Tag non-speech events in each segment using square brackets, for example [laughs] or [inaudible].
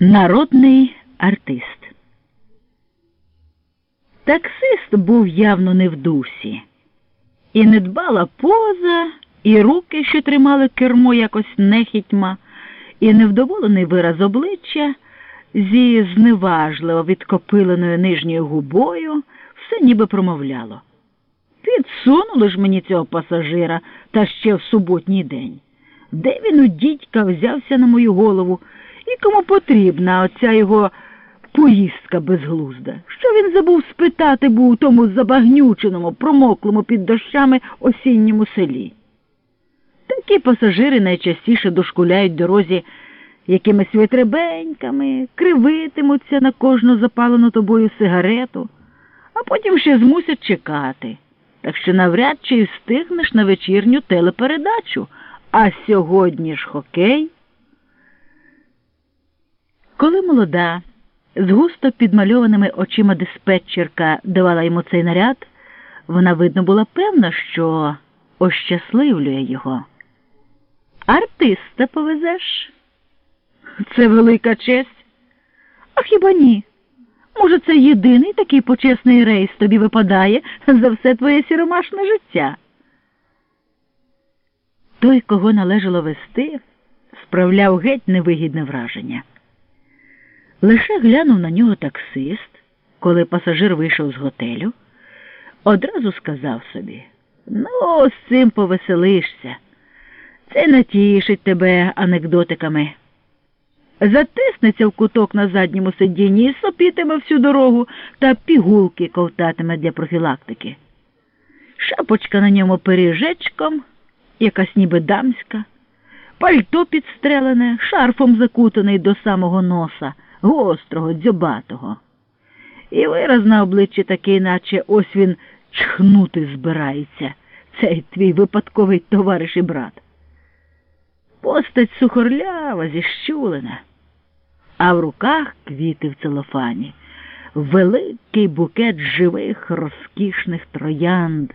Народний артист. Таксист був явно не в дусі, і недбала поза, і руки, що тримали кермо якось нехітьма, і невдоволений вираз обличчя зі зневажливо відкопиленою нижньою губою все ніби промовляло. Підсунули ж мені цього пасажира та ще в суботній день. Де він у дідька взявся на мою голову? І кому потрібна оця його поїздка безглузда? Що він забув спитати був у тому забагнюченому, промоклому під дощами осінньому селі? Такі пасажири найчастіше дошкуляють дорозі якимись витребеньками, кривитимуться на кожну запалену тобою сигарету, а потім ще змусять чекати. Так що навряд чи встигнеш на вечірню телепередачу, а сьогодні ж хокей. Коли молода, з густо підмальованими очима диспетчерка давала йому цей наряд, вона, видно, була певна, що ощасливлює його. Артиста повезеш? Це велика честь. А хіба ні? Може, це єдиний такий почесний рейс тобі випадає за все твоє сіромашне життя? Той, кого належало вести, справляв геть невигідне враження. Лише глянув на нього таксист, коли пасажир вийшов з готелю, одразу сказав собі ну, з цим повеселишся. Це натішить тебе анекдотиками. Затиснеться в куток на задньому сидінні і сопітиме всю дорогу та пігулки ковтатиме для профілактики. Шапочка на ньому пиріжечком, якась ніби дамська, пальто підстрелене, шарфом закутаний до самого носа гострого, дзьобатого. І вираз на обличчі такий, наче ось він чхнути збирається, цей твій випадковий товариш і брат. Постать сухорлява, зіщулена, а в руках квіти в целофані, великий букет живих, розкішних троянд.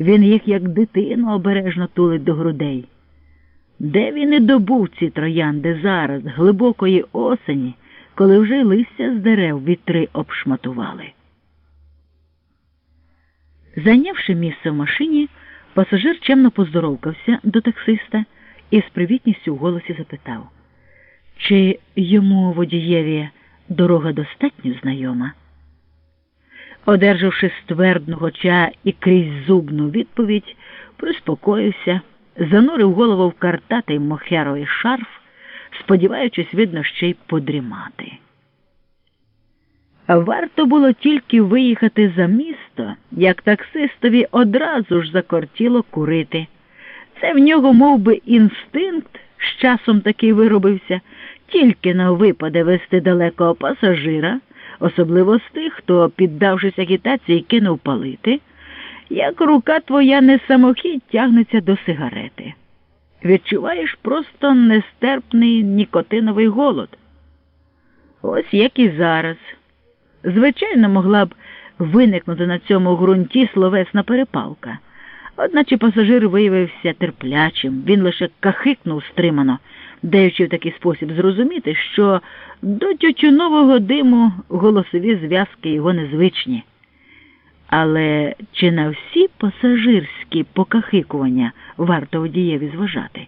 Він їх, як дитину, обережно тулить до грудей. Де він і добув ці троянди зараз, глибокої осені, коли вже листя з дерев вітри обшматували. Зайнявши місце в машині, пасажир чемно поздоровкався до таксиста і з привітністю в голосі запитав, чи йому водієві дорога достатньо знайома. Одержавши ствердного ча і крізь зубну відповідь, приспокоївся, занурив голову в картатий мохеровий шарф сподіваючись, видно, ще й подрімати. Варто було тільки виїхати за місто, як таксистові одразу ж закортіло курити. Це в нього мов би, інстинкт з часом такий виробився, тільки на випаде вести далекого пасажира, особливо з тих, хто, піддавшись агітації, кинув палити, як рука твоя не самохідь тягнеться до сигарети відчуваєш просто нестерпний нікотиновий голод. Ось як і зараз. Звичайно, могла б виникнути на цьому ґрунті словесна перепалка. Одначе пасажир виявився терплячим, він лише кахикнув стримано, даючи в такий спосіб зрозуміти, що до тютюнового диму голосові зв'язки його незвичні. Але чи на всі пасажирські покахикування варто водієві зважати?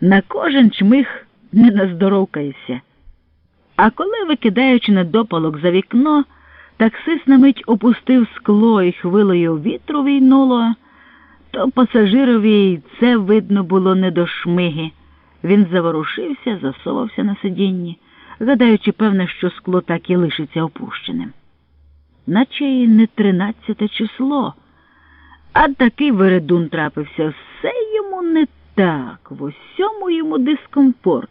На кожен чмих не наздоровкаєшся. А коли, викидаючи на допалок за вікно, таксист на мить опустив скло і хвилею вітру війнуло, то пасажирові це видно було не до шмиги. Він заворушився, засовався на сидінні, гадаючи, певне, що скло так і лишиться опущеним наче й не тринадцяте число. А такий вередун трапився, все йому не так, в усьому йому дискомфорт.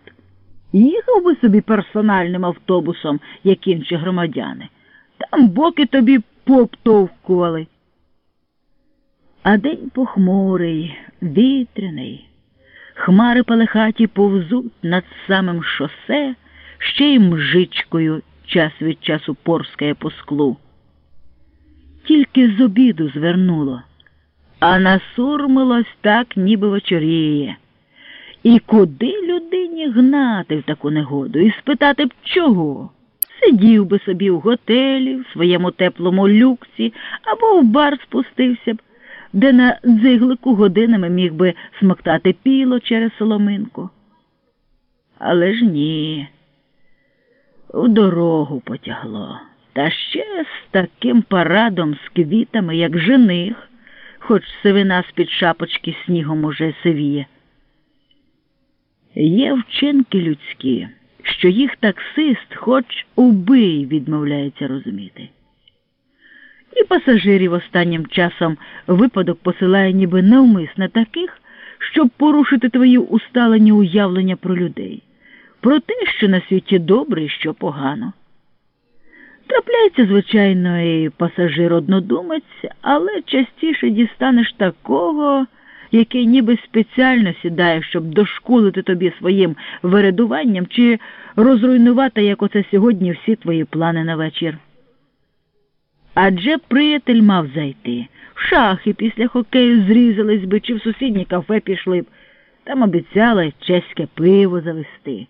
Їхав би собі персональним автобусом, як інші громадяни. Там боки тобі поптовкували. А день похмурий, вітряний, хмари палехаті повзуть над самим шосе, ще й мжичкою час від часу порскає по склу тільки з обіду звернуло, а насурмилось так, ніби вечоріє. І куди людині гнати в таку негоду і спитати б чого? Сидів би собі в готелі, в своєму теплому люксі або в бар спустився б, де на дзиглику годинами міг би смоктати піло через соломинку. Але ж ні, в дорогу потягло. Та ще з таким парадом з квітами, як жених, хоч сивина з-під шапочки снігом уже сивіє. Є вчинки людські, що їх таксист хоч убий відмовляється розуміти. І пасажирів останнім часом випадок посилає ніби навмисне таких, щоб порушити твої усталені уявлення про людей, про те, що на світі добре і що погано. Трапляється, звичайно, і пасажир однодумець, але частіше дістанеш такого, який ніби спеціально сідає, щоб дошкулити тобі своїм вередуванням чи розруйнувати, як оце сьогодні, всі твої плани на вечір. Адже приятель мав зайти. В шахи після хокею зрізались би чи в сусіднє кафе пішли б. Там обіцяли чеське пиво завести.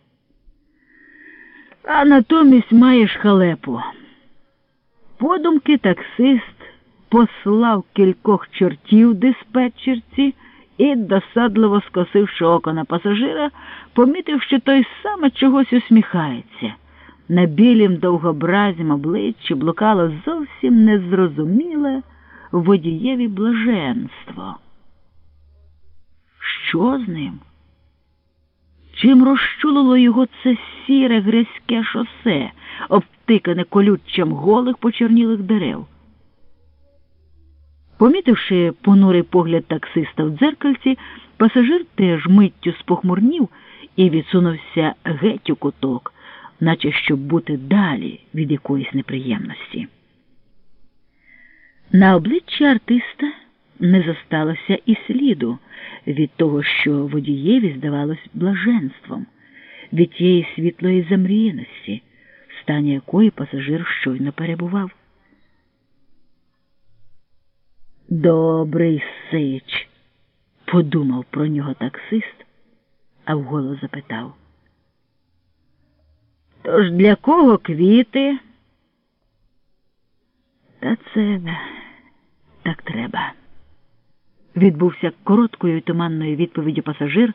А натомість маєш халепу. Подумки таксист послав кількох чортів диспетчерці і, досадливо скосивши око на пасажира, помітив, що той саме чогось усміхається. На білім довгобразім обличчі блукало зовсім незрозуміле водієві блаженство. Що з ним? Чим розчулило його це сіре грязьке шосе, обтикане колюччям голих почорнілих дерев? Помітивши понурий погляд таксиста в дзеркальці, пасажир теж миттю спохмурнів і відсунувся геть у куток, наче щоб бути далі від якоїсь неприємності. На обличчі артиста не зосталося і сліду від того, що водієві здавалось блаженством, від тієї світлої замріяності, в стані якої пасажир щойно перебував. Добрий сич, подумав про нього таксист, а вголос запитав. Тож для кого квіти? Та це так треба. Відбувся короткою і туманною відповіддю пасажир,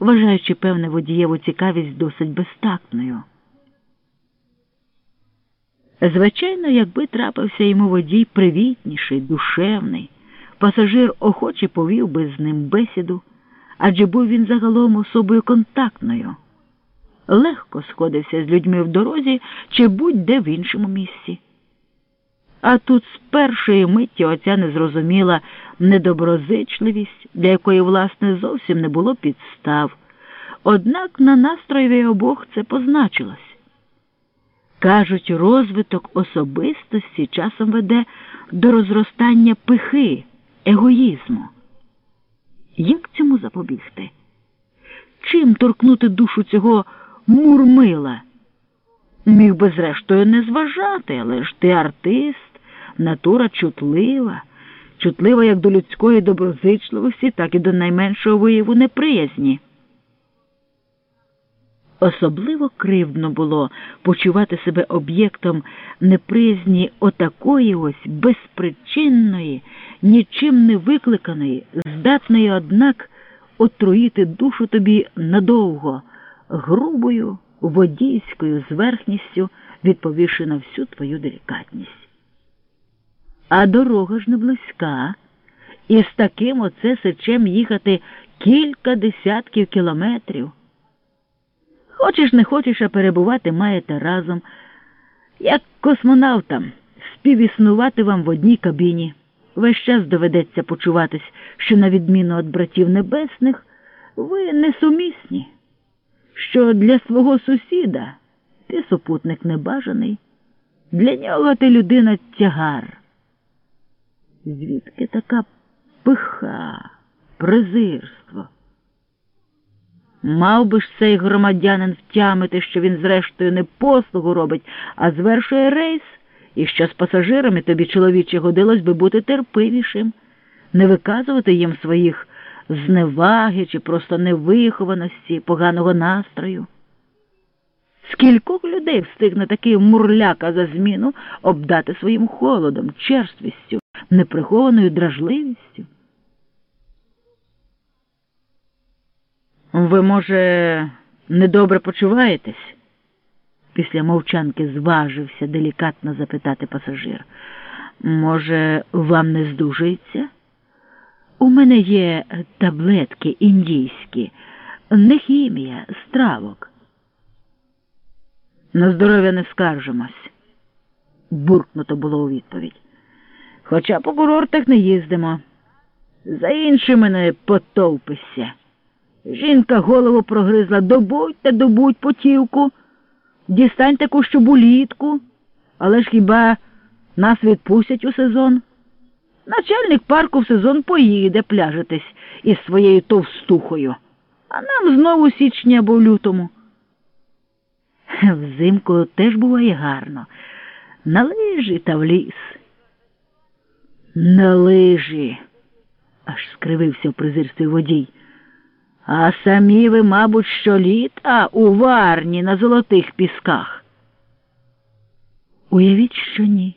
вважаючи певне водієву цікавість досить безтактною. Звичайно, якби трапився йому водій привітніший, душевний, пасажир охоче повів би з ним бесіду, адже був він загалом особою контактною, легко сходився з людьми в дорозі чи будь-де в іншому місці. А тут з першої миті оця незрозуміла недоброзичливість, для якої, власне, зовсім не було підстав. Однак на настроєві обох це позначилось. Кажуть, розвиток особистості часом веде до розростання пихи, егоїзму. Як цьому запобігти? Чим торкнути душу цього мурмила? Міг би, зрештою, не зважати, але ж ти артист, натура чутлива, чутлива як до людської доброзичливості, так і до найменшого вияву неприязні. Особливо кривдно було почувати себе об'єктом неприязні отакої ось безпричинної, нічим не викликаної, здатної, однак, отруїти душу тобі надовго, грубою водійською зверхністю, відповівши на всю твою делікатність. А дорога ж не близька, і з таким оце сечем їхати кілька десятків кілометрів. Хочеш, не хочеш, а перебувати маєте разом, як космонавтам, співіснувати вам в одній кабіні. Весь час доведеться почуватись, що, на відміну від братів небесних, ви несумісні, що для свого сусіда ти супутник небажаний, для нього ти людина тягар. Звідки така пиха, презирство? Мав би ж цей громадянин втямити, що він, зрештою, не послугу робить, а звершує рейс, і що з пасажирами тобі, чоловіче, годилось би бути терпивішим, не виказувати їм своїх зневаги чи просто невихованості, поганого настрою. Скількох людей встигне такий мурляка за зміну обдати своїм холодом, черствістю, неприхованою дражливістю? Ви, може, недобре почуваєтесь? Після мовчанки зважився делікатно запитати пасажир. Може, вам не здужується? У мене є таблетки індійські, не хімія, стравок. На здоров'я не скаржимось, буркнуто було у відповідь. Хоча по курортах не їздимо. За іншими не потовпишся. Жінка голову прогризла, добудьте, добудь потівку, дістань таку щобулітку, але ж хіба нас відпустять у сезон? Начальник парку в сезон поїде пляжитись із своєю товстухою, а нам знову січня або в лютому. Взимку теж буває гарно. На лижі та в ліс. На лижі, аж скривився в презирстві водій. А самі ви, мабуть, щоліта у варні на золотих пісках. Уявіть, що ні.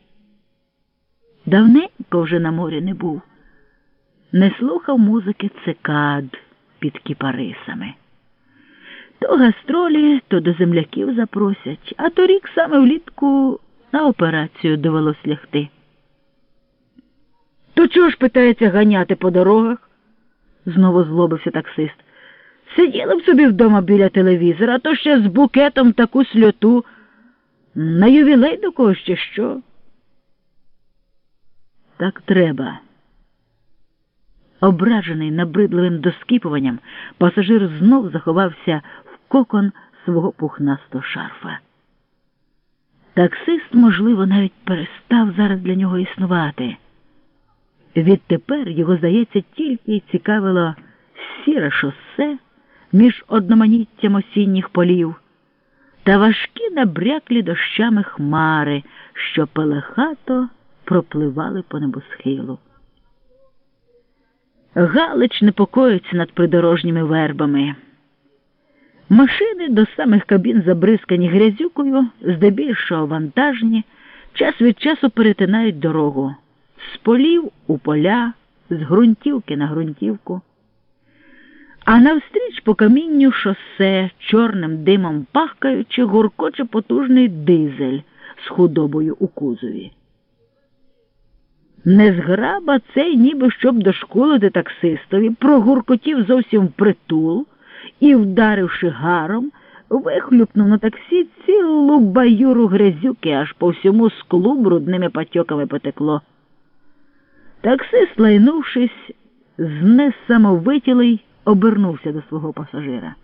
Давненько вже на морі не був, не слухав музики цикад під кіпарисами. То гастролі, то до земляків запросять, а торік саме влітку на операцію довелось лягти. То чого ж питається ганяти по дорогах? знову злобився таксист. Сиділи б собі вдома біля телевізора, а то ще з букетом таку сльоту. На ювілей до когось чи що? Так треба. Ображений набридливим доскіпуванням, пасажир знов заховався кокон свого пухнастого шарфа. Таксист, можливо, навіть перестав зараз для нього існувати. Відтепер його, здається, тільки цікавило сіре шосе між одноманіттям осінніх полів та важкі набряклі дощами хмари, що пелехато пропливали по небосхилу. Галич непокоїться над придорожніми вербами. Машини до самих кабін забризкані грязюкою, здебільшого вантажні, час від часу перетинають дорогу з полів у поля, з ґрунтівки на ґрунтівку. А навстріч по камінню шосе, чорним димом пахкаючи, гуркоче потужний дизель з худобою у кузові. Незграба цей, ніби щоб дошколити таксистові, прогуркотів зовсім притул і, вдаривши гаром, вихлюпнув на таксі цілу баюру грязюки, аж по всьому склу брудними патьоками потекло. Таксист, лайнувшись, знесамовитілий, обернувся до свого пасажира.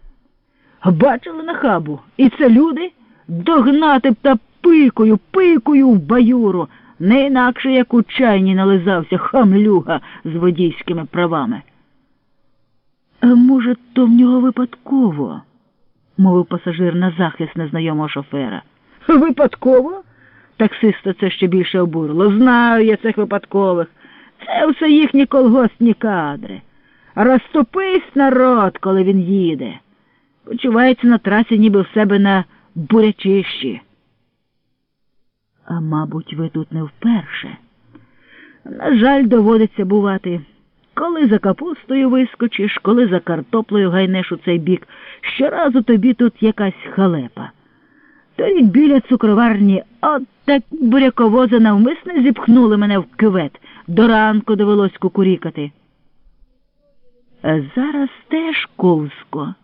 Бачили на хабу? І це люди? Догнати б та пикою, пикою в баюру, не інакше як у чайні нализався хамлюга з водійськими правами. Може, то в нього випадково, мовив пасажир на захист незнайомого шофера. Випадково? Таксиста це ще більше обурило. Знаю я цих випадкових. Це все їхні колгоспні кадри. Розступись народ, коли він їде. Почувається на трасі, ніби в себе на бурячищі. А мабуть, ви тут не вперше. На жаль, доводиться бувати. Коли за капустою вискочиш, коли за картоплею гайнеш у цей бік, щоразу тобі тут якась халепа. Торік біля цукроварні от так буряковози навмисне зіпхнули мене в кювет. До ранку довелось кукурікати. А зараз теж ковзко,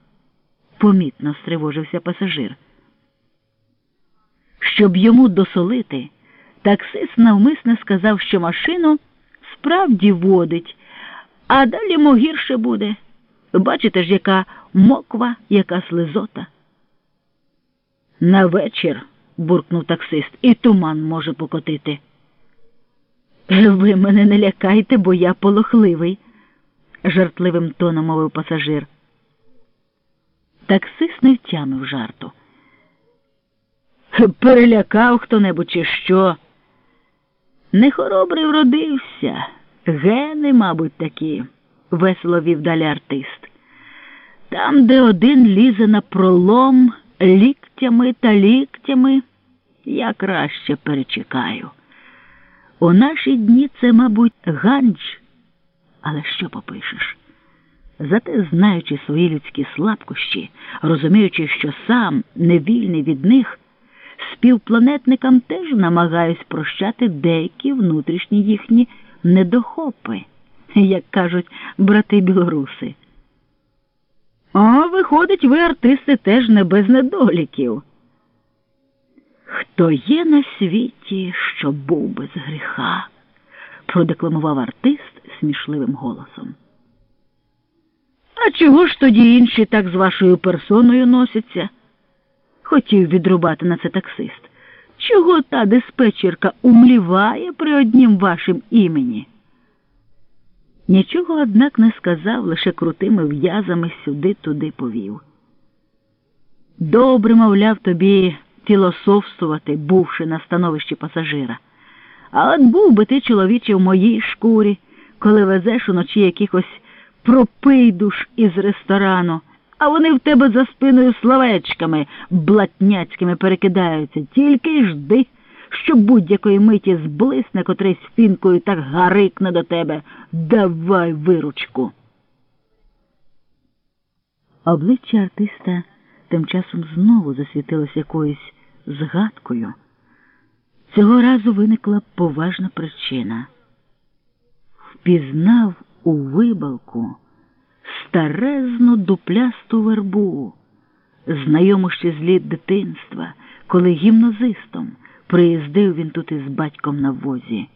помітно стривожився пасажир. Щоб йому досолити, таксист навмисне сказав, що машину справді водить, а далі йому гірше буде. Бачите ж, яка моква, яка слизота. На вечір, буркнув таксист, і туман може покотити. Ви мене не лякайте, бо я полохливий, жартливим тоном мовив пасажир. Таксист не втямив жарту. Перелякав хто небудь чи що. Нехоробрий вродився, гени, мабуть, такі. весело вів далі артист. Там, де один лізе на пролом ліктями та ліктями, я краще перечекаю. У наші дні це, мабуть, ганч, але що попишеш? Зате, знаючи свої людські слабкощі, розуміючи, що сам невільний від них, співпланетникам теж намагаюсь прощати деякі внутрішні їхні недохопи, як кажуть брати білоруси. А виходить, ви, артисти, теж не без недоліків. Хто є на світі, що був без гріха, продекламував артист смішливим голосом. А чого ж тоді інші так з вашою персоною носяться? Хотів відрубати на це таксист. Чого та диспетчерка умліває при однім вашим імені? Нічого, однак, не сказав, лише крутими в'язами сюди-туди повів. Добре, мовляв, тобі філософствувати, бувши на становищі пасажира. А от був би ти, чоловіче, в моїй шкурі, коли везеш уночі якихось пропийдуш із ресторану, а вони в тебе за спиною словечками блатняцькими перекидаються, тільки жди що будь-якої миті зблисне котрись фінкою так гарикне до тебе. Давай виручку. Обличчя артиста тим часом знову засвітилось якоюсь згадкою. Цього разу виникла поважна причина. Впізнав у вибалку старезну дуплясту вербу, знайому ще з літ дитинства, коли гімназистом. Приїздив він тут із батьком на возі.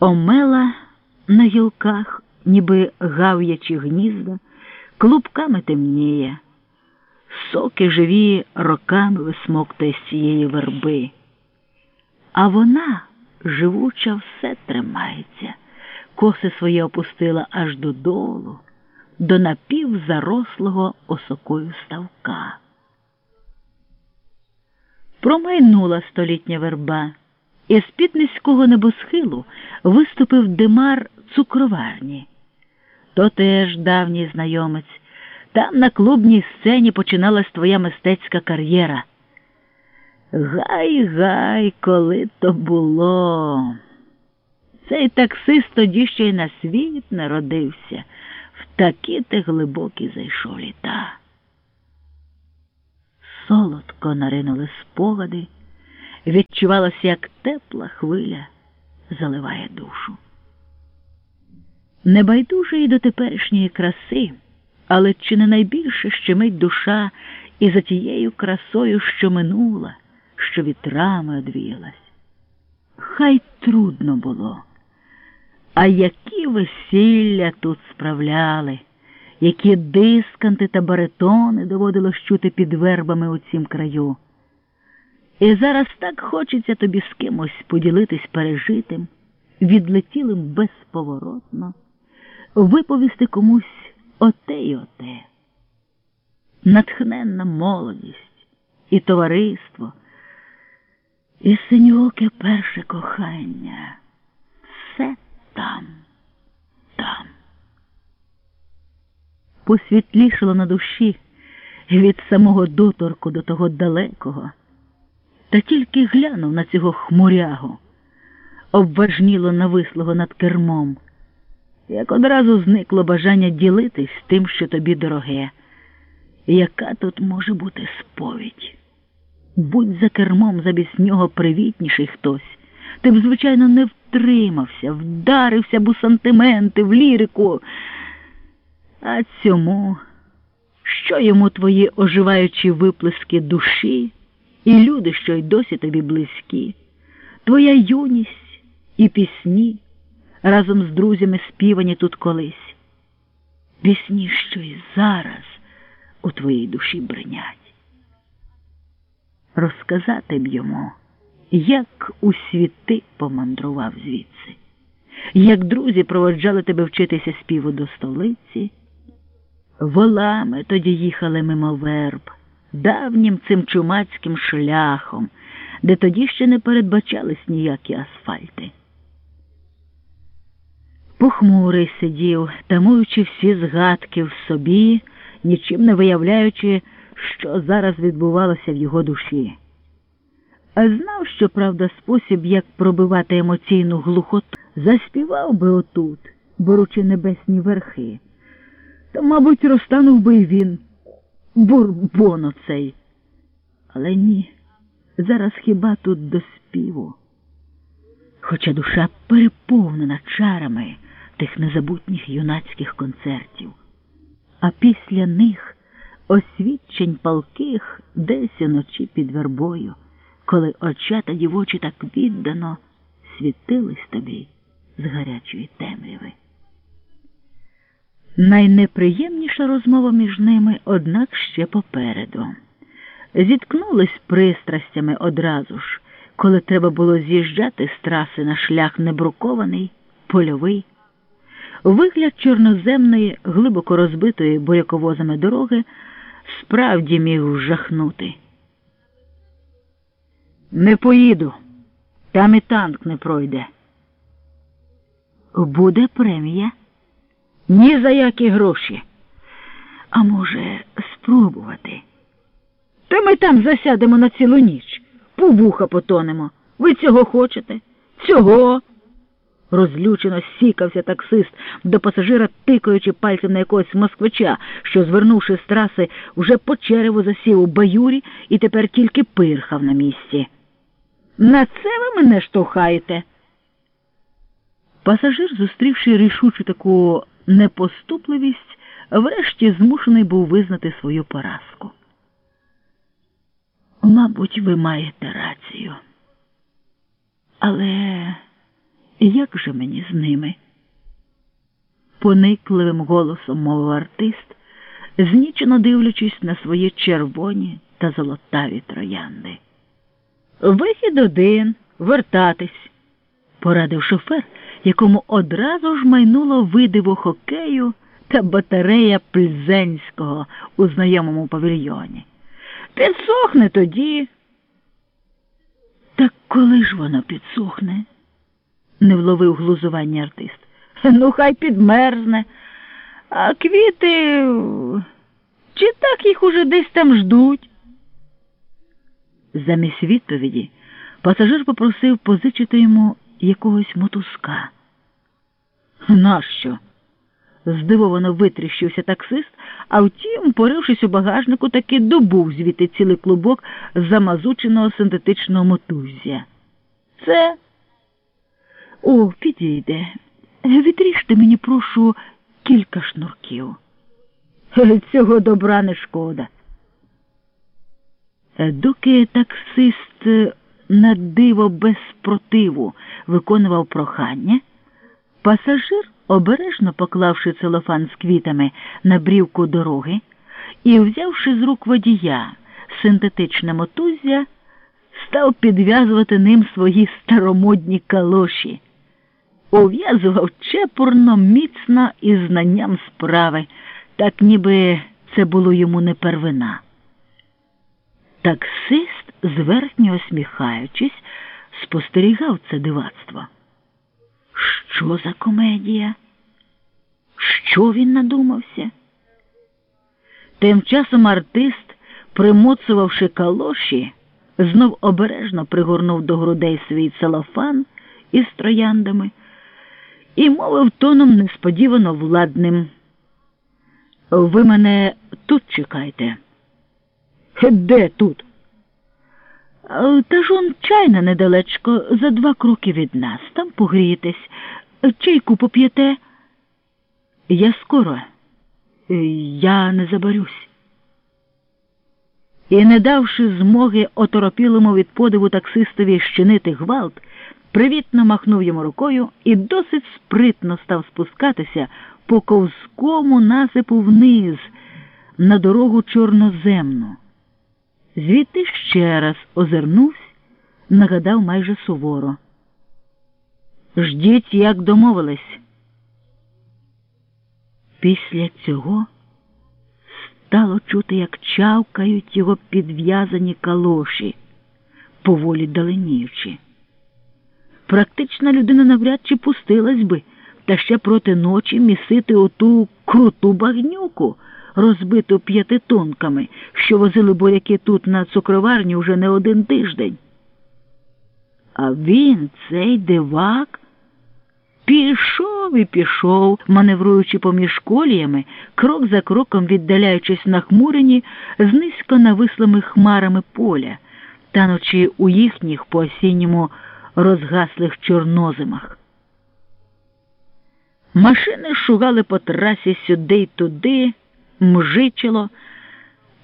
Омела на гілках, ніби гав'ячі гнізда, клубками темніє, соки живі роками висмоктає з цієї верби. А вона, живуча, все тримається, коси своє опустила аж додолу, до напівзарослого осокою ставка. Промайнула столітня верба, і з під низького небосхилу виступив димар цукроварні. То теж давній знайомець. Там на клубній сцені починалась твоя мистецька кар'єра. Гай, гай, коли то було. Цей таксист тоді ще й на світ народився, в такі ти глибокі зайшов літа солодко наринули спогади, відчувалося, як тепла хвиля заливає душу. Небайдужої до теперішньої краси, але чи не найбільше щемить душа і за тією красою, що минула, що вітрами одвіялась. Хай трудно було, а які весілля тут справляли які дисканти та баритони доводилось чути під вербами у цім краю. І зараз так хочеться тобі з кимось поділитись пережитим, відлетілим безповоротно, виповісти комусь оте й оте. Натхненна молодість і товариство, і синьоке перше кохання. Все там, там посвітлішало на душі від самого доторку до того далекого, та тільки глянув на цього хмурягу, обважніло навислого над кермом, як одразу зникло бажання ділитись тим, що тобі дороге. Яка тут може бути сповідь? Будь за кермом замість нього привітніший хтось, ти б, звичайно, не втримався, вдарився б у сантименти, в лірику. А цьому, що йому твої оживаючі виплески душі? І люди, що й досі тобі близькі, твоя юність і пісні? Разом з друзями співані тут колись, пісні, що й зараз у твоїй душі бринять. Розказати б йому, як у світи помандрував звідси, як друзі проводжали тебе вчитися співу до столиці. Волами тоді їхали мимо верб, давнім цим чумацьким шляхом, де тоді ще не передбачались ніякі асфальти. Похмурий сидів, тамуючи всі згадки в собі, нічим не виявляючи, що зараз відбувалося в його душі. А знав, що, правда, спосіб, як пробивати емоційну глухоту, заспівав би отут, беручи небесні верхи. Та, мабуть, розтанув би й він, бурбон оцей. Але ні, зараз хіба тут до співу. Хоча душа переповнена чарами тих незабутніх юнацьких концертів, а після них освідчень палких десь уночі під вербою, коли очата дівочі так віддано світились тобі з гарячої темряви. Найнеприємніша розмова між ними, однак ще попереду. Зіткнулись пристрастями одразу ж, коли треба було з'їжджати з траси на шлях небрукований, польовий. Вигляд чорноземної, глибоко розбитої буряковозами дороги справді міг вжахнути. Не поїду, там і танк не пройде. Буде премія? Ні за які гроші. А може, спробувати? Та ми там засядемо на цілу ніч, повуха потонемо. Ви цього хочете? Цього. Розлючено сікався таксист до пасажира, тикаючи пальцем на якогось москвича, що, звернувши з траси, вже по череву засів у баюрі і тепер тільки пирхав на місці. На це ви мене штовхаєте? Пасажир, зустрівши рішучу таку непоступливість, врешті змушений був визнати свою поразку. Мабуть, ви маєте рацію. Але як же мені з ними? Поникливим голосом мовив артист, знічено дивлячись на свої червоні та золотаві троянди. Вихід один, вертатись, порадив шофер, якому одразу ж майнуло видиво хокею та батарея Пльзенського у знайомому павільйоні. Підсохне тоді. Так коли ж воно підсохне? не вловив глузування артист. Ну, хай підмерзне, а квіти. Чи так їх уже десь там ждуть? Замість відповіді пасажир попросив позичити йому якогось мотузка. Нащо? здивовано витріщився таксист, а втім, порившись у багажнику, таки добув звідти цілий клубок замазученого синтетичного мотуззя. Це о, підійде. Відріжте мені, прошу, кілька шнурків. Цього добра не шкода. Доки таксист на диво без спротиву виконував прохання, пасажир, обережно поклавши целофан з квітами на брівку дороги і, взявши з рук водія синтетичне мотуззя, став підв'язувати ним свої старомодні калоші ув'язував чепурно, міцно і знанням справи, так ніби це було йому не первина. Таксист, зверхньо осміхаючись, спостерігав це дивацтво. Що за комедія? Що він надумався? Тим часом артист, примоцувавши калоші, знов обережно пригорнув до грудей свій целофан із трояндами і мовив тоном несподівано владним. Ви мене тут чекайте. Де тут? Та ж он чайна недалечко за два кроки від нас. Там погрієтесь. Чайку поп'єте. Я скоро, я не забарюсь. І, не давши змоги оторопілому від подиву таксистові щинити гвалт, привітно махнув йому рукою і досить спритно став спускатися по ковському насипу вниз на дорогу чорноземну. Звідти ще раз озирнувся, нагадав майже суворо. Ждіть, як домовились. Після цього стало чути, як чавкають його підв'язані калоші, поволі даленіючи. Практична людина навряд чи пустилась би та ще проти ночі місити оту круту багнюку, розбиту п'ятитонками, що возили буряки тут на цукроварні вже не один тиждень. А він, цей дивак, пішов і пішов, маневруючи поміж коліями, крок за кроком віддаляючись на хмурині з низько навислими хмарами поля, танучи у їхніх по осінньому розгаслих чорнозимах. Машини шугали по трасі сюди й туди, мжичило,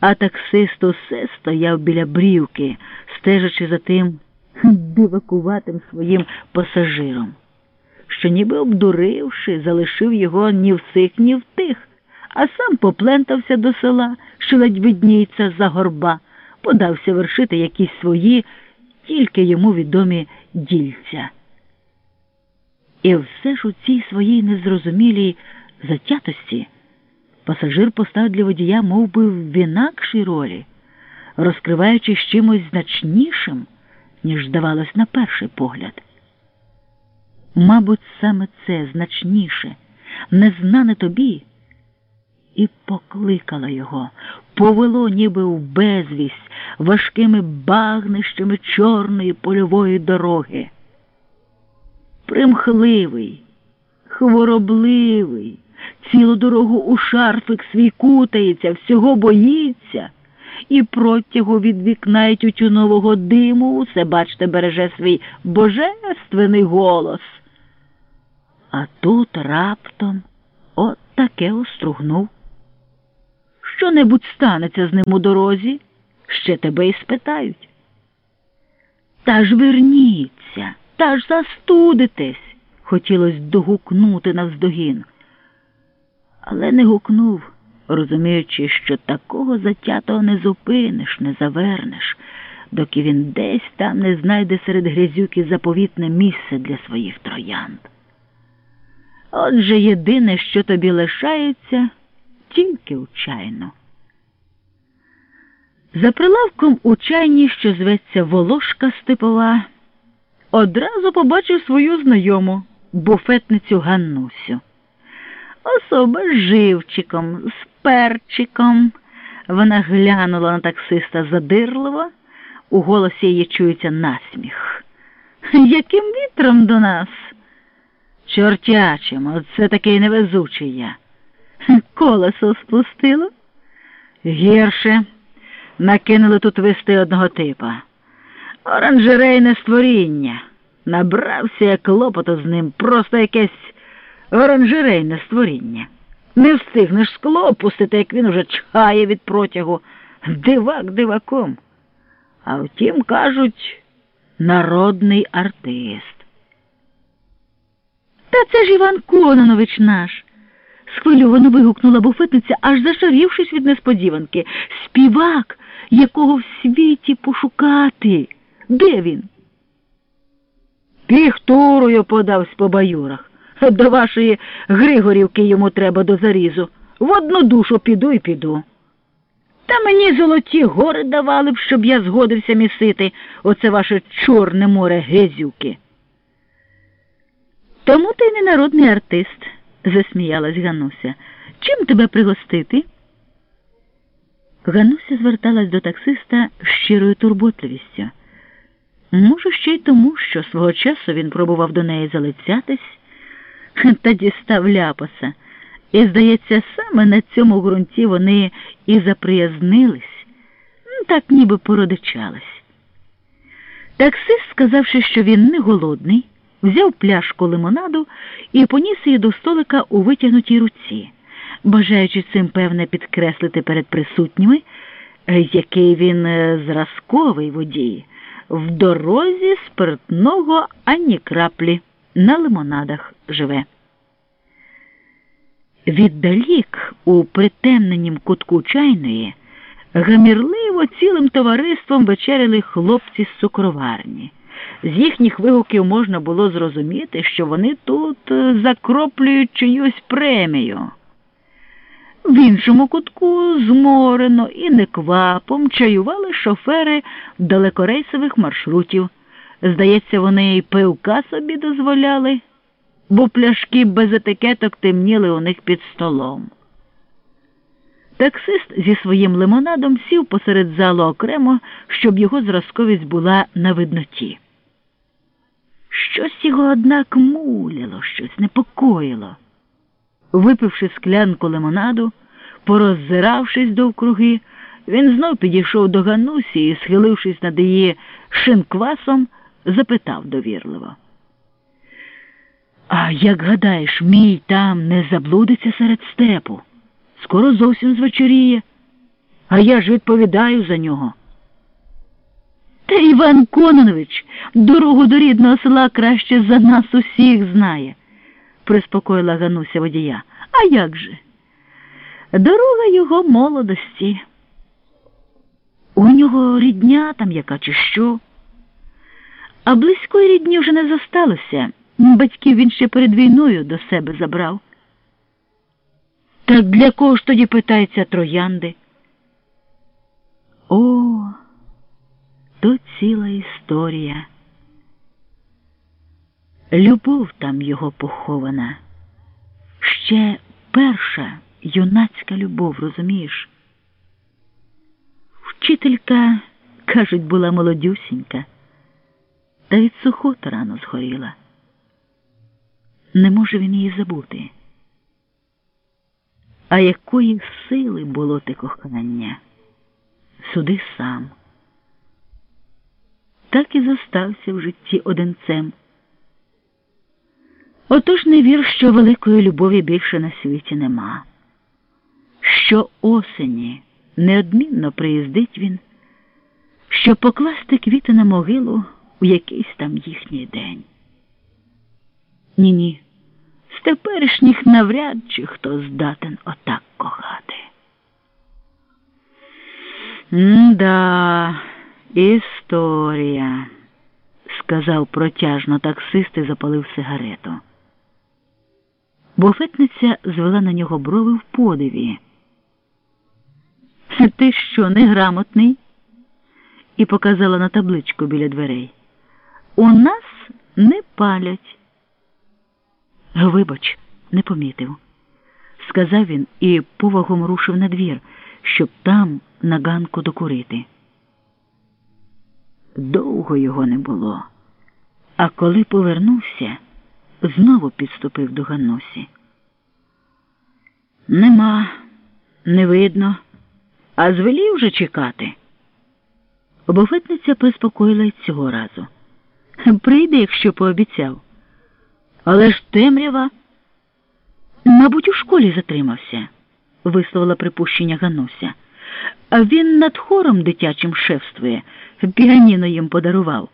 а таксист усе стояв біля брівки, стежачи за тим дивакуватим своїм пасажиром, що, ніби обдуривши, залишив його ні в сих, ні в тих, а сам поплентався до села, що ледь видніється за горба, подався вершити якісь свої, тільки йому відомі дільця. І все ж у цій своїй незрозумілій затятості пасажир постав для водія мов би, в інакшій ролі, розкриваючись чимось значнішим, ніж здавалось на перший погляд. Мабуть, саме це значніше, незнане тобі, і покликало його, повело, ніби в безвість, важкими багнищами чорної польової дороги примхливий, хворобливий, цілу дорогу у шарфик свій кутається, всього боїться, і протягу від вікна й тютюнового диму усе, бачте, береже свій божественний голос. А тут раптом от таке остругнув. Що небудь станеться з ним у дорозі, ще тебе й спитають. Та ж верніться. Та ж застудитесь, хотілося догукнути навздогін. Але не гукнув, розуміючи, що такого затятого не зупиниш, не завернеш, доки він десь там не знайде серед грязюки заповітне місце для своїх троянд. Отже, єдине, що тобі лишається, тільки у чайну. За прилавком у чайні, що зветься Волошка Степова одразу побачив свою знайому буфетницю Ганнусю. Особа з живчиком, з перчиком. Вона глянула на таксиста задирливо, у голосі її чується насміх. Яким вітром до нас? Чортячим, оце такий невезучий я. Колесо спустило? Гірше. Накинули тут вести одного типа. Оранжерейне створіння. Набрався я клопоту з ним, просто якесь оранжерейне створіння. Не встигнеш скло опустити, як він уже чхає від протягу. Дивак диваком. А втім, кажуть, народний артист. Та це ж Іван Кононович наш. Схвильовано вигукнула буфетниця, аж зашарівшись від несподіванки. Співак, якого в світі пошукати. Де він? Піхтурою подавсь по баюрах. До вашої Григорівки йому треба до зарізу. В одну душу піду і піду. Та мені золоті гори давали б, щоб я згодився місити оце ваше Чорне море грязюки. Тому ти не народний артист, засміялась Гануся. Чим тебе пригостити? Гануся зверталась до таксиста щирою турботливістю. Може, ще й тому, що свого часу він пробував до неї залицятись [laughs] та дістав ляпаса. І, здається, саме на цьому ґрунті вони і заприязнились, так ніби породичались. Таксист, сказавши, що він не голодний, взяв пляшку лимонаду і поніс її до столика у витягнутій руці, бажаючи цим, певне, підкреслити перед присутніми, який він е, зразковий водій в дорозі спиртного ані краплі на лимонадах живе. Віддалік у притемненім кутку чайної гамірливо цілим товариством вечеряли хлопці з цукроварні. З їхніх вигуків можна було зрозуміти, що вони тут е, закроплюють чиюсь премію. В іншому кутку зморено і неквапом чаювали шофери далекорейсових маршрутів. Здається, вони й пивка собі дозволяли. бо пляшки без етикеток темніли у них під столом. Таксист зі своїм лимонадом сів посеред залу окремо, щоб його зразковість була на видноті. Щось його, однак, муляло, щось непокоїло. Випивши склянку лимонаду, пороззиравшись довкруги, він знов підійшов до Ганусі і, схилившись над її шинквасом, запитав довірливо. А як гадаєш, мій там не заблудиться серед степу? Скоро зовсім звечоріє, а я ж відповідаю за нього. Та Іван Кононович дорогу до рідного села краще за нас усіх знає, приспокоїла Гануся водія. А як же? Дорога його молодості. У нього рідня там яка чи що. А близької рідні вже не зосталося. Батьків він ще перед війною до себе забрав. Так для кого ж тоді питається троянди? О, то ціла історія. Любов там його похована. Ще перша юнацька любов, розумієш? Вчителька, кажуть, була молодюсінька, та від сухота рано згоріла. Не може він її забути. А якої сили було те кохання? Суди сам. Так і зостався в житті одинцем. Отож не вір, що великої любові більше на світі нема, що осені неодмінно приїздить він, щоб покласти квіти на могилу у якийсь там їхній день. Ні, ні, з теперішніх навряд чи хто здатен отак кохати. М-да, історія, сказав протяжно таксист і запалив сигарету. Буфетниця звела на нього брови в подиві. Ти що, неграмотний? І показала на табличку біля дверей. У нас не палять. Вибач, не помітив, сказав він і повагом рушив на двір, щоб там на ганку докурити. Довго його не було, а коли повернувся, знову підступив до Ганусі. Нема, не видно, а звелів вже чекати. Буфетниця приспокоїла й цього разу. [laughs] Прийде, якщо пообіцяв. Але ж темрява, мабуть, у школі затримався, висловила припущення Гануся. А він над хором дитячим шефствує, піаніно їм подарував.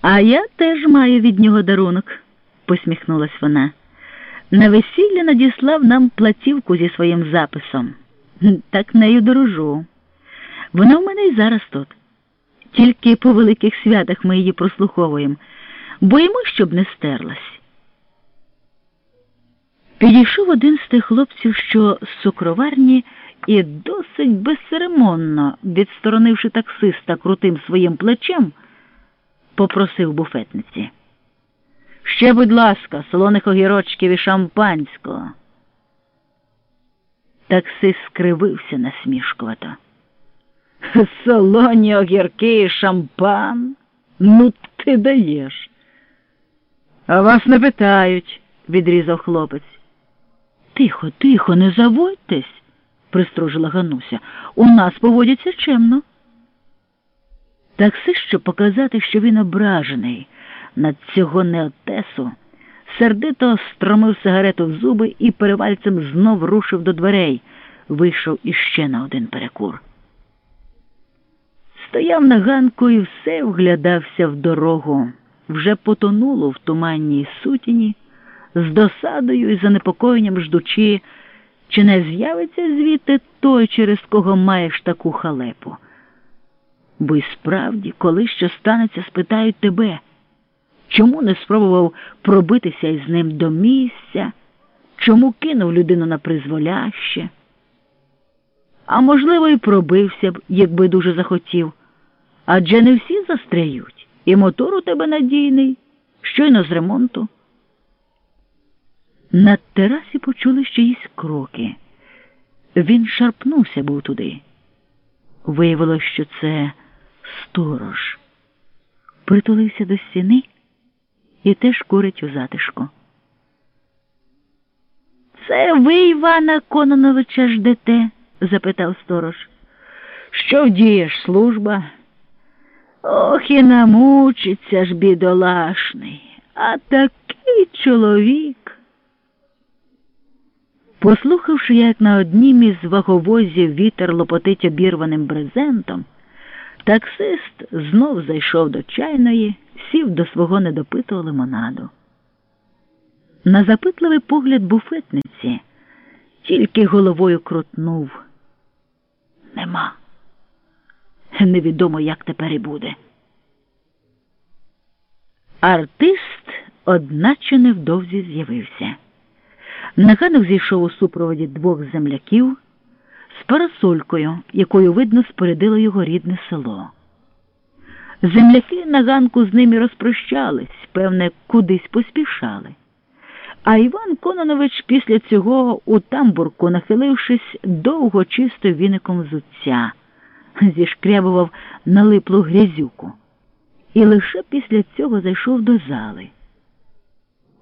А я теж маю від нього дарунок, посміхнулась вона. На весілля надіслав нам платівку зі своїм записом. Так нею дорожу. Вона в мене й зараз тут. Тільки по великих святах ми її прослуховуємо, боїмо, щоб не стерлась. Підійшов один з тих хлопців, що з цукроварні, і досить безцеремонно, відсторонивши таксиста крутим своїм плечем, попросив буфетниці. Ще, будь ласка, солоних огірочків і шампанського. Таксист скривився насмішкувато. [laughs] Солоні огірки і шампан? Ну, ти даєш. А вас не питають, відрізав хлопець. Тихо, тихо, не заводьтесь, пристружила Гануся. У нас поводяться чемно. Таксист, щоб показати, що він ображений над цього неотесу, сердито стромив сигарету в зуби і перевальцем знов рушив до дверей, вийшов іще на один перекур. Стояв на ганку і все вглядався в дорогу, вже потонуло в туманній сутіні, з досадою і занепокоєнням ждучи, чи не з'явиться звідти той, через кого маєш таку халепу. Бо й справді, коли що станеться, спитають тебе, чому не спробував пробитися із ним до місця, чому кинув людину на призволяще? А можливо, і пробився б, якби дуже захотів. Адже не всі застряють, і мотор у тебе надійний, щойно з ремонту. На терасі почули чиїсь кроки. Він шарпнувся був туди. Виявилося, що це сторож. Притулився до стіни і теж курить у затишку. Це ви, Івана Кононовича, ждете? запитав сторож. Що вдієш, служба? Ох, і намучиться ж бідолашний, а такий чоловік. Послухавши, як на однім із ваговозів вітер лопотить обірваним брезентом, таксист знов зайшов до чайної, сів до свого недопитого лимонаду. На запитливий погляд буфетниці тільки головою крутнув. Нема. Невідомо, як тепер і буде. Артист, одначе невдовзі з'явився. На ганок зійшов у супроводі двох земляків з парасолькою, якою, видно, спорядило його рідне село. Земляки на ганку з ними розпрощались, певне, кудись поспішали. А Іван Кононович після цього у тамбурку, нахилившись, довго чистив віником зуття, зішкрябував налиплу грязюку. І лише після цього зайшов до зали.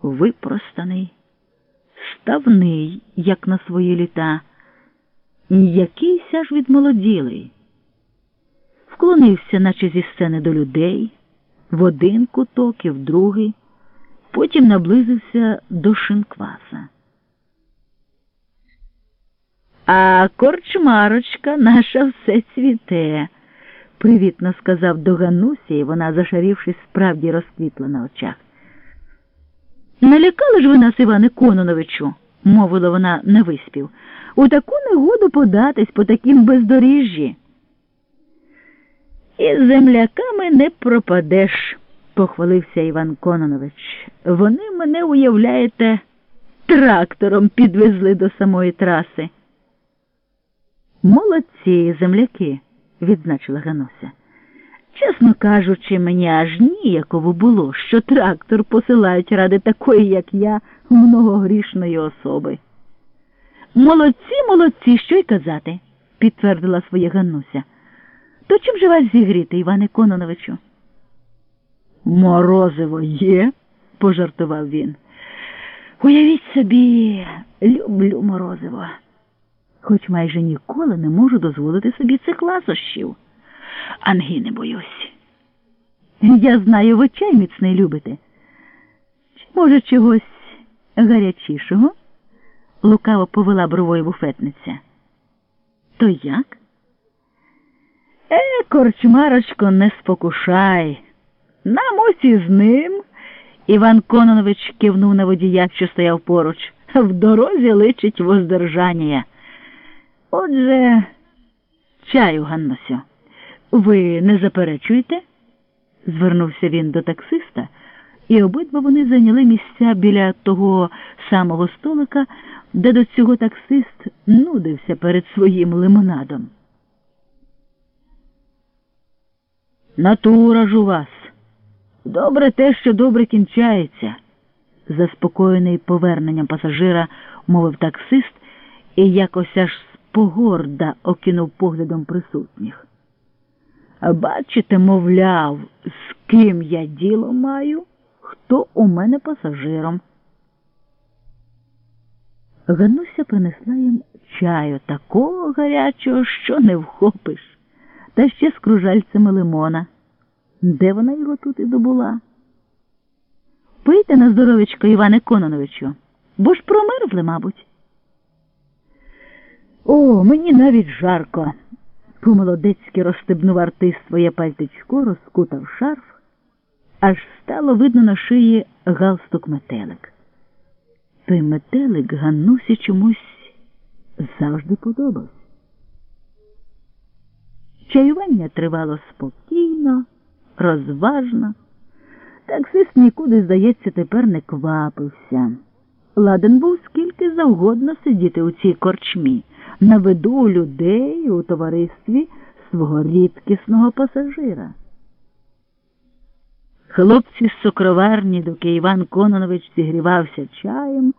Випростаний ставний, як на свої літа, якийся ж відмолоділий. Вклонився, наче зі сцени до людей, в один куток і в другий, потім наблизився до шинкваса. А корчмарочка наша все цвіте, привітно сказав до Ганусі, і вона, зашарівшись, справді розквітла на очах. Налякали ж ви нас, Іване Кононовичу, мовила вона на виспів, у таку негоду податись по таким бездоріжжі. Із земляками не пропадеш, похвалився Іван Кононович. Вони мене, уявляєте, трактором підвезли до самої траси. Молодці земляки, відзначила Гануся. Чесно кажучи, мені аж ніяково було, що трактор посилають ради такої, як я, многогрішної особи. Молодці, молодці, що й казати, підтвердила своє Ганнуся. То чим же вас зігріти, Іване Кононовичу? Морозиво є, пожартував він. Уявіть собі, люблю морозиво, хоч майже ніколи не можу дозволити собі цих ласощів. Ангіни боюсь. Я знаю, ви чай міцний любите. Чи, може, чогось гарячішого? лукаво повела бровою буфетниця. То як? Е, корчмарочко, не спокушай. Нам ось із ним. Іван Кононович кивнув на водія, що стояв поруч. В дорозі личить воздержання. Отже, чаю, Ганносю. Ви не заперечуєте? звернувся він до таксиста, і обидва вони зайняли місця біля того самого столика, де до цього таксист нудився перед своїм лимонадом. Натура ж у вас. Добре те, що добре кінчається, заспокоєний поверненням пасажира, мовив таксист і якось аж спогорда окинув поглядом присутніх. Бачите, мовляв, з ким я діло маю, хто у мене пасажиром. Гануся принесла їм чаю такого гарячого, що не вхопиш, та ще з кружальцями лимона. Де вона його тут і добула? Пийте на здоровечко, Іване Кононовичу, бо ж промерзли, мабуть. О, мені навіть жарко. По-молодецьки розстебнув артист своє пальтичко, розкутав шарф, аж стало видно на шиї галстук метелик. Той метелик Ганнусі чомусь завжди подобався. Чаювання тривало спокійно, розважно. Таксист нікуди, здається, тепер не квапився. Ладен був скільки завгодно сидіти у цій корчмі на виду людей у товаристві свого рідкісного пасажира. Хлопці з сокроварні, доки Іван Кононович зігрівався чаєм,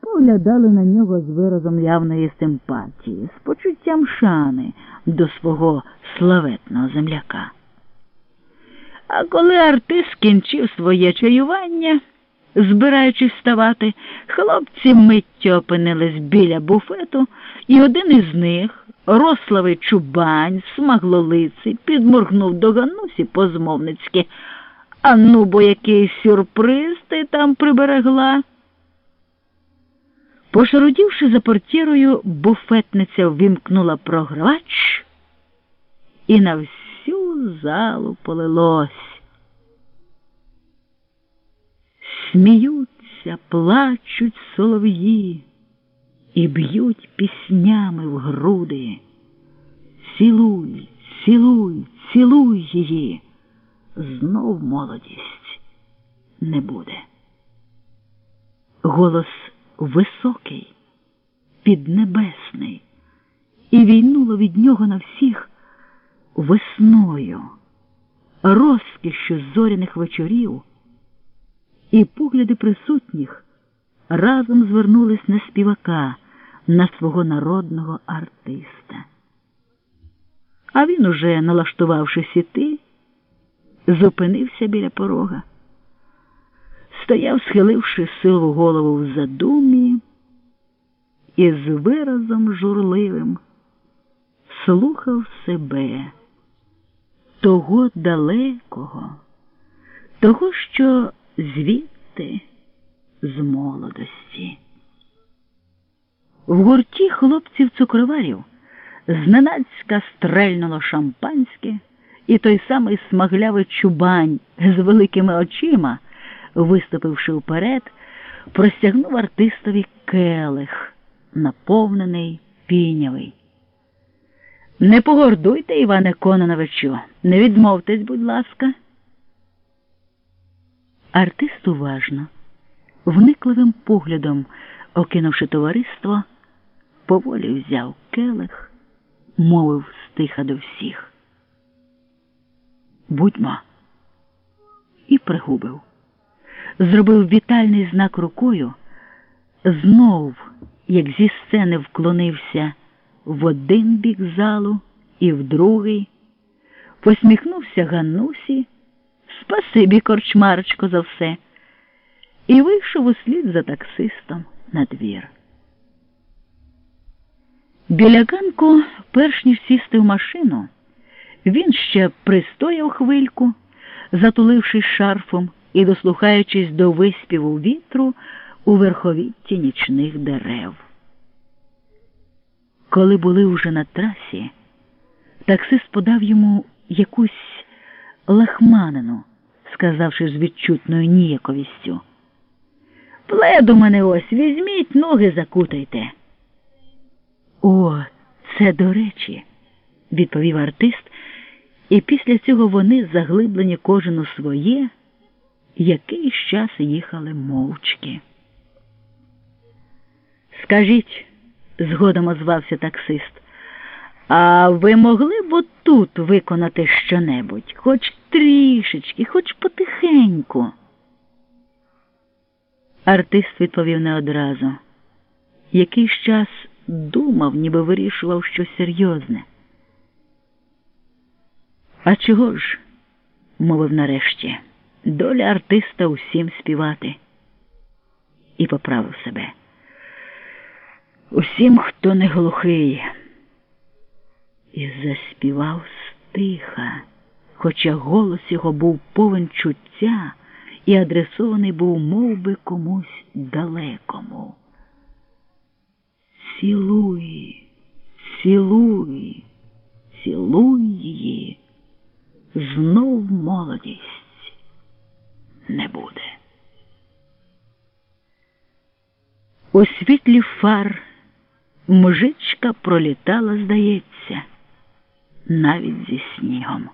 поглядали на нього з виразом явної симпатії, з почуттям шани до свого славетного земляка. А коли артист скінчив своє чаювання, збираючись вставати, хлопці миттю опинились біля буфету, і один із них, рославий чубань, смаглолиций, підморгнув до Ганусі позмовницьки. А ну, бо який сюрприз ти там приберегла. Пошарудівши за портірою, буфетниця ввімкнула програвач, і на всю залу полилось. Сміються, плачуть солов'ї і б'ють піснями в груди. Цілуй, цілуй, цілуй її, знов молодість не буде. Голос високий, піднебесний, і війнуло від нього на всіх весною, розкішю зоряних вечорів, і погляди присутніх разом звернулись на співака, на свого народного артиста. А він, уже налаштувавшись іти, зупинився біля порога стояв, схиливши силу голову в задумі і з виразом журливим слухав себе, того далекого, того, що звідти з молодості. В гурті хлопців цукроварів зненацька стрельнуло шампанське, і той самий смаглявий чубань з великими очима виступивши вперед, простягнув артистові келих, наповнений пінявий. Не погордуйте, Іване Кононовичу, не відмовтесь, будь ласка. Артист уважно, вникливим поглядом, окинувши товариство, поволі взяв келих, мовив стиха до всіх. Будьмо, і пригубив зробив вітальний знак рукою, знов, як зі сцени вклонився в один бік залу і в другий, посміхнувся Ганнусі, спасибі, корчмарочко, за все, і вийшов услід за таксистом на двір. Біля ганку, перш ніж сісти в машину, він ще пристояв хвильку, затулившись шарфом і дослухаючись до виспіву вітру у верховітті нічних дерев. Коли були уже на трасі, таксист подав йому якусь лахманину, сказавши з відчутною ніяковістю. Плед у мене ось візьміть, ноги закутайте. О, це до речі, відповів артист, і після цього вони, заглиблені кожен у своє, якийсь час їхали мовчки. Скажіть, згодом озвався таксист, а ви могли б отут виконати щонебудь, хоч трішечки, хоч потихеньку? Артист відповів не одразу. Якийсь час думав, ніби вирішував щось серйозне. А чого ж? мовив нарешті. Доля артиста усім співати. І поправив себе. Усім, хто не глухий, і заспівав стиха, хоча голос його був повен чуття і адресований був мов би, комусь далекому. Цілуй, цілуй, цілуй її, знов молодість не буде. У світлі фар мужичка пролітала, здається, навіть зі снігом.